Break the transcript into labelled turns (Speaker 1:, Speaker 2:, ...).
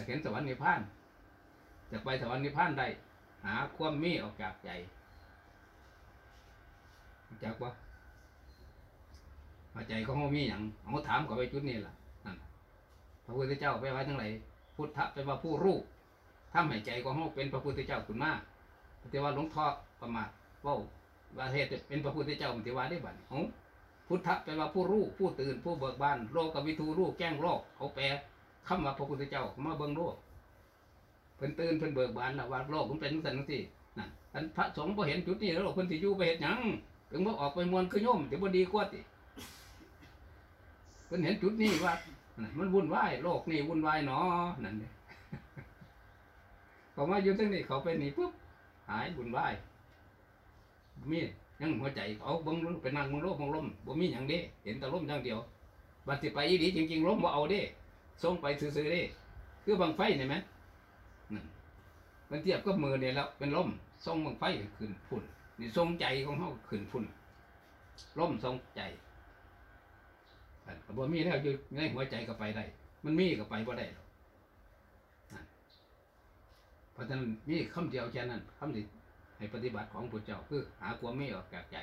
Speaker 1: จะเห็นสวรรค์นิพพาน จะไปสวรรค์นิพพานได้ หาความมีออกจากใจจักปะว่าใจของเขามีอย่างเอาถามเขาไปจุดนี้ล่ะนั่นพระพุทธเจ้าไปไว้ทั้งไหนพุทธะไปว่าผู้รู้ทำให้ใจของเขาเป็นพระพุทธเจ้าขึ้นมาแต่ว่าหลวงพ่อประมาทว่าว่าเหตุเป็นพระพุทธเจ้ามันถือว่าได้บัดนี้เอ้พุทธะแปลว่าผู้รู้ผู้ตื่นผู้เบิกบานโลกวิทูรู้แก้งโลกเขาแปล คำว่าพระพุทธเจ้าเขามาเบิ่งโลกเพิ่นตื่นเพิ่นเบิกบานแล้วว่าโลกมันเป็นจังซั่นจังซี่นั่นอันพระสงฆ์บ่เห็นจุดนี้แล้วเพิ่นสิอยู่ไปเฮ็ดหยังถึงบ่ออกไปมวนคือโยมสิบ่ดีกว่าติเพิ่นเห็นจุดนี้ว่ามันวุ่นวายโลกนี่วุ่นวายหนอนั่นเด้เขามาอยู่ตรงนี้เขาไปนี่ปุ๊บหายวุ่นวายมียังหัวใจเขาเบิ่งลงไปนั่งเบิ่งโลกมองลมบ่มีหยังเด้เห็นแต่ลมอย่างเดียวบัดสิไปอีหลีจริงๆลมบ่เอาเด้ ส่งไปซื่อๆเด้คือบังไฟนี่ไหมนั่นมันเทียบกับมือเนี่ยแล้วเป็นลมส่งบังไฟขึ้นพุ่นนี่ส่งใจของเฮาขึ้นพุ่นลมส่งใจอันก็บ่มีแล้วอยู่ในหัวใจก็ไปได้ มันมีก็ไปบ่ได้หรอกเพราะฉะนั้นมีคำเดียวแค่นั้นคำที่ให้ปฏิบัติของพระเจ้าคือ หาความไม่ออกจากใจ